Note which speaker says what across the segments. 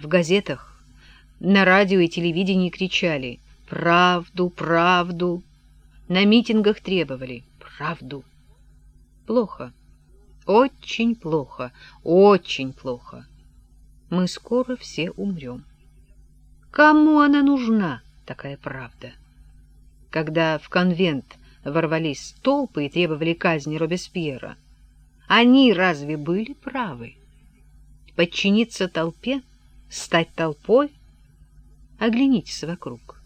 Speaker 1: В газетах, на радио и телевидении кричали «Правду, правду!» На митингах требовали «Правду!» Плохо, очень плохо, очень плохо. Мы скоро все умрем. Кому она нужна, такая правда? Когда в конвент ворвались толпы и требовали казни Робеспьера, они разве были правы? Подчиниться толпе, стать толпой? Оглянитесь вокруг.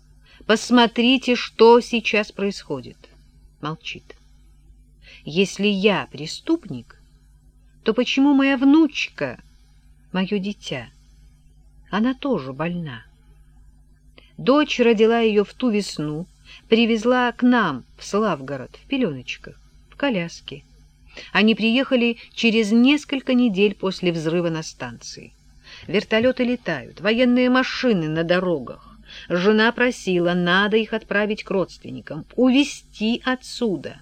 Speaker 1: Посмотрите, что сейчас происходит. Молчит. Если я преступник, то почему моя внучка, мое дитя, она тоже больна? Дочь родила ее в ту весну, привезла к нам в Славгород в пеленочках, в коляске. Они приехали через несколько недель после взрыва на станции. Вертолеты летают, военные машины на дорогах. Жена просила, надо их отправить к родственникам, увезти отсюда.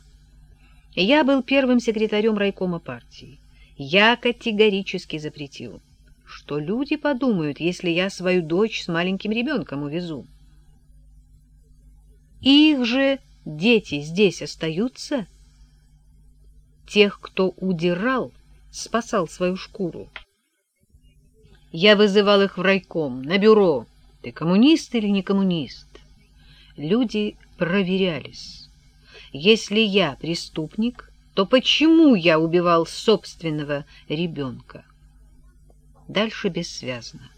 Speaker 1: Я был первым секретарем райкома партии. Я категорически запретил, что люди подумают, если я свою дочь с маленьким ребенком увезу. Их же дети здесь остаются? Тех, кто удирал, спасал свою шкуру. Я вызывал их в райком, на бюро. Ты коммунист или не коммунист? Люди проверялись. Если я преступник, то почему я убивал собственного ребенка? Дальше бессвязно.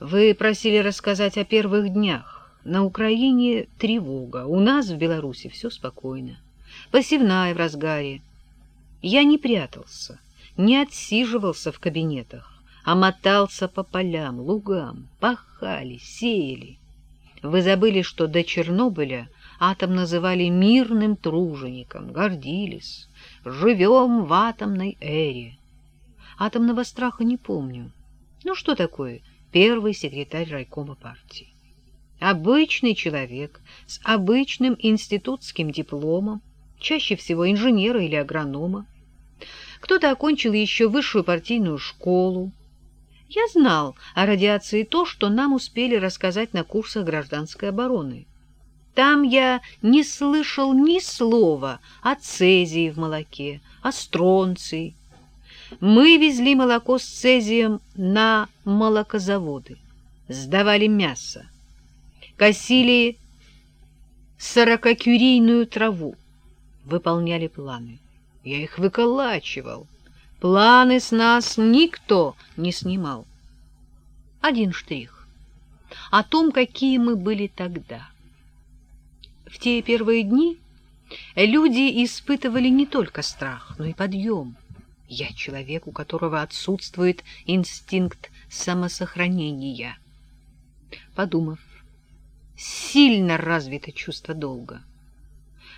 Speaker 1: Вы просили рассказать о первых днях. На Украине тревога, у нас в Беларуси все спокойно. Посевная в разгаре. Я не прятался, не отсиживался в кабинетах, а мотался по полям, лугам, пахали, сеяли. Вы забыли, что до Чернобыля атом называли мирным тружеником, гордились. Живем в атомной эре. Атомного страха не помню. Ну что такое первый секретарь райкома партии? Обычный человек с обычным институтским дипломом, чаще всего инженера или агронома. Кто-то окончил еще высшую партийную школу. Я знал о радиации то, что нам успели рассказать на курсах гражданской обороны. Там я не слышал ни слова о цезии в молоке, о стронции. Мы везли молоко с цезием на молокозаводы, сдавали мясо косили сорокакюрийную траву, выполняли планы. Я их выколачивал. Планы с нас никто не снимал. Один штрих. О том, какие мы были тогда. В те первые дни люди испытывали не только страх, но и подъем. Я человек, у которого отсутствует инстинкт самосохранения. Подумав, сильно развито чувство долга.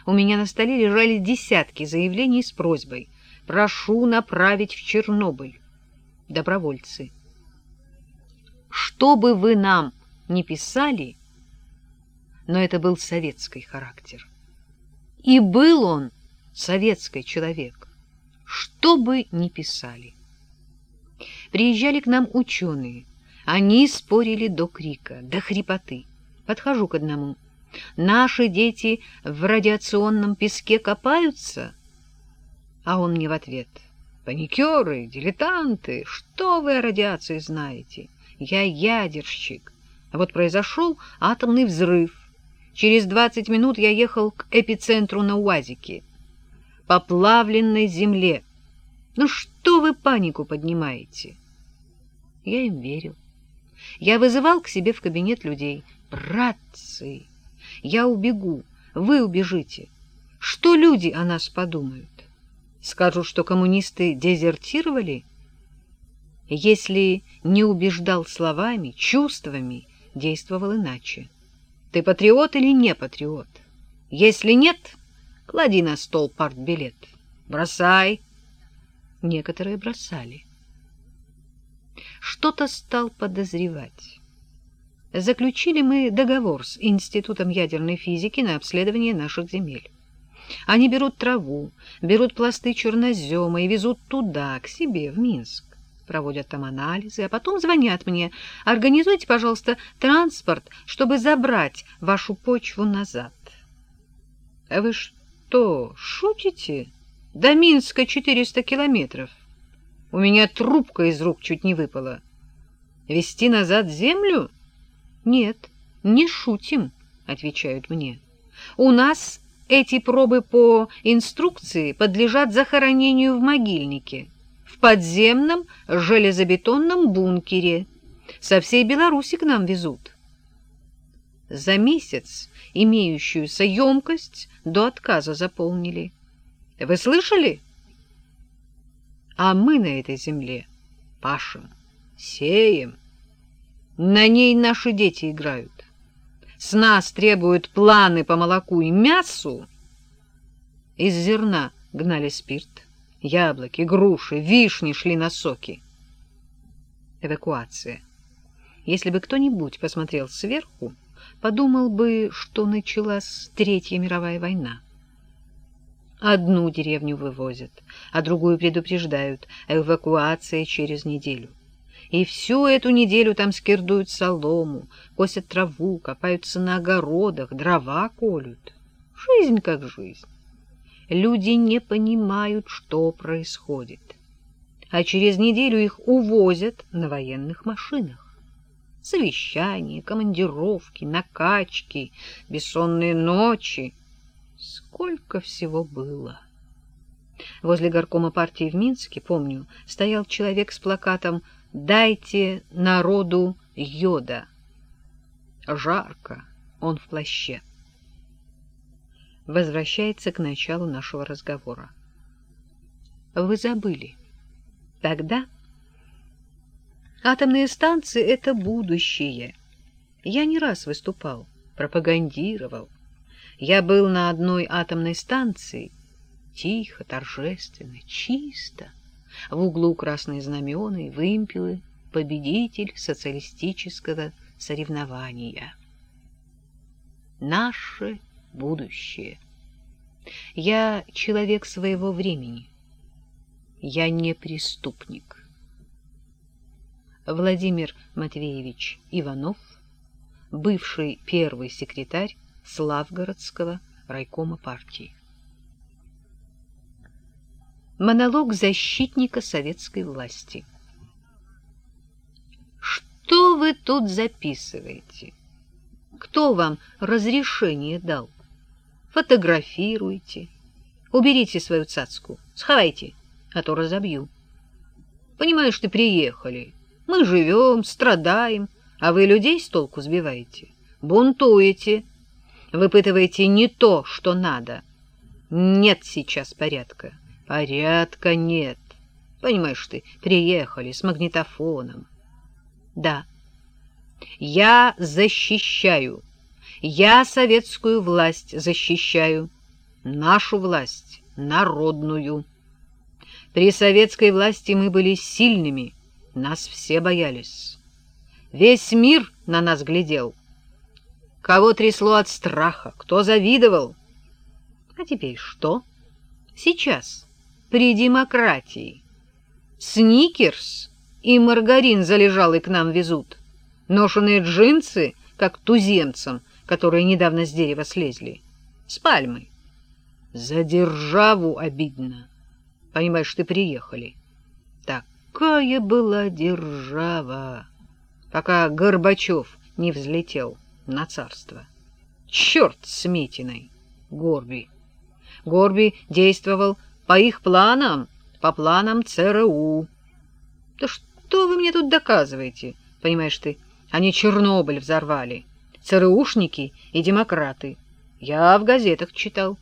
Speaker 1: У меня на столе лежали десятки заявлений с просьбой «Прошу направить в Чернобыль». Добровольцы. Что бы вы нам ни писали, но это был советский характер. И был он советский человек, что бы ни писали. Приезжали к нам ученые, они спорили до крика, до хрипоты. Подхожу к одному. Наши дети в радиационном песке копаются? А он мне в ответ. Паникеры, дилетанты, что вы о радиации знаете? Я ядерщик. А вот произошел атомный взрыв. Через двадцать минут я ехал к эпицентру на УАЗике. По плавленной земле. Ну что вы панику поднимаете? Я им верил. Я вызывал к себе в кабинет людей. Братцы, я убегу, вы убежите. Что люди о нас подумают? Скажут, что коммунисты дезертировали? Если не убеждал словами, чувствами, действовал иначе. Ты патриот или не патриот? Если нет, клади на стол партбилет. Бросай. Некоторые бросали. Что-то стал подозревать заключили мы договор с Институтом ядерной физики на обследование наших земель. Они берут траву, берут пласты чернозема и везут туда, к себе, в Минск. проводят там анализы, а потом звонят мне. Организуйте, пожалуйста, транспорт, чтобы забрать вашу почву назад. — А вы что, шутите? До Минска 400 километров. У меня трубка из рук чуть не выпала. Вести назад землю? Нет, не шутим, отвечают мне. У нас эти пробы по инструкции подлежат захоронению в могильнике, в подземном железобетонном бункере. Со всей Беларуси к нам везут. За месяц имеющуюся емкость до отказа заполнили. Вы слышали? А мы на этой земле пашем, сеем. На ней наши дети играют. С нас требуют планы по молоку и мясу. Из зерна гнали спирт, яблоки, груши, вишни шли на соки. Эвакуация. Если бы кто-нибудь посмотрел сверху, подумал бы, что началась Третья мировая война. Одну деревню вывозят, а другую предупреждают эвакуация через неделю. И всю эту неделю там скирдуют солому, косят траву, копаются на огородах, дрова колют. Жизнь как жизнь. Люди не понимают, что происходит. А через неделю их увозят на военных машинах. Совещания, командировки, накачки, бессонные ночи — Сколько всего было! Возле горкома партии в Минске, помню, стоял человек с плакатом «Дайте народу йода». Жарко, он в плаще. Возвращается к началу нашего разговора. Вы забыли. Тогда атомные станции — это будущее. Я не раз выступал, пропагандировал. Я был на одной атомной станции. Тихо, торжественно, чисто. В углу красные знамена и вымпелы. Победитель социалистического соревнования. Наше будущее. Я человек своего времени. Я не преступник. Владимир Матвеевич Иванов, бывший первый секретарь Славгородского райкома партии. Монолог защитника советской власти. Что вы тут записываете? Кто вам разрешение дал? Фотографируйте. Уберите свою цацку. Сховайте, а то разобью. Понимаешь, ты приехали. Мы живем, страдаем, а вы людей с толку сбиваете. Бунтуете выпытываете не то, что надо. Нет сейчас порядка. Порядка нет. Понимаешь ты, приехали с магнитофоном. Да, я защищаю. Я советскую власть защищаю. Нашу власть, народную. При советской власти мы были сильными, нас все боялись. Весь мир на нас глядел — Кого трясло от страха, кто завидовал. А теперь что? Сейчас, при демократии. Сникерс и маргарин залежалый к нам везут. Ношеные джинсы, как туземцам, которые недавно с дерева слезли. С пальмой. За державу обидно. Понимаешь, ты приехали. Такая была держава, пока Горбачев не взлетел на царство. Черт с Митиной, Горби. Горби действовал по их планам, по планам ЦРУ. Да что вы мне тут доказываете? Понимаешь ты, они Чернобыль взорвали. ЦРУшники и демократы. Я в газетах читал.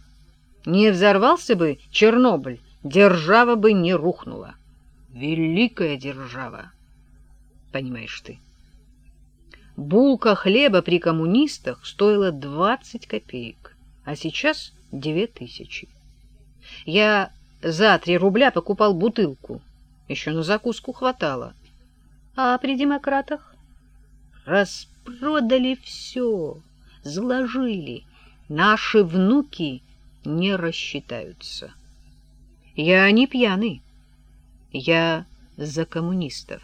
Speaker 1: Не взорвался бы Чернобыль, держава бы не рухнула. Великая держава, понимаешь ты. Булка хлеба при коммунистах стоила 20 копеек, а сейчас две тысячи. Я за три рубля покупал бутылку, еще на закуску хватало. А при демократах распродали все, заложили. Наши внуки не рассчитаются. Я не пьяный, я за коммунистов.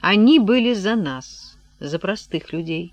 Speaker 1: Они были за нас, за простых людей.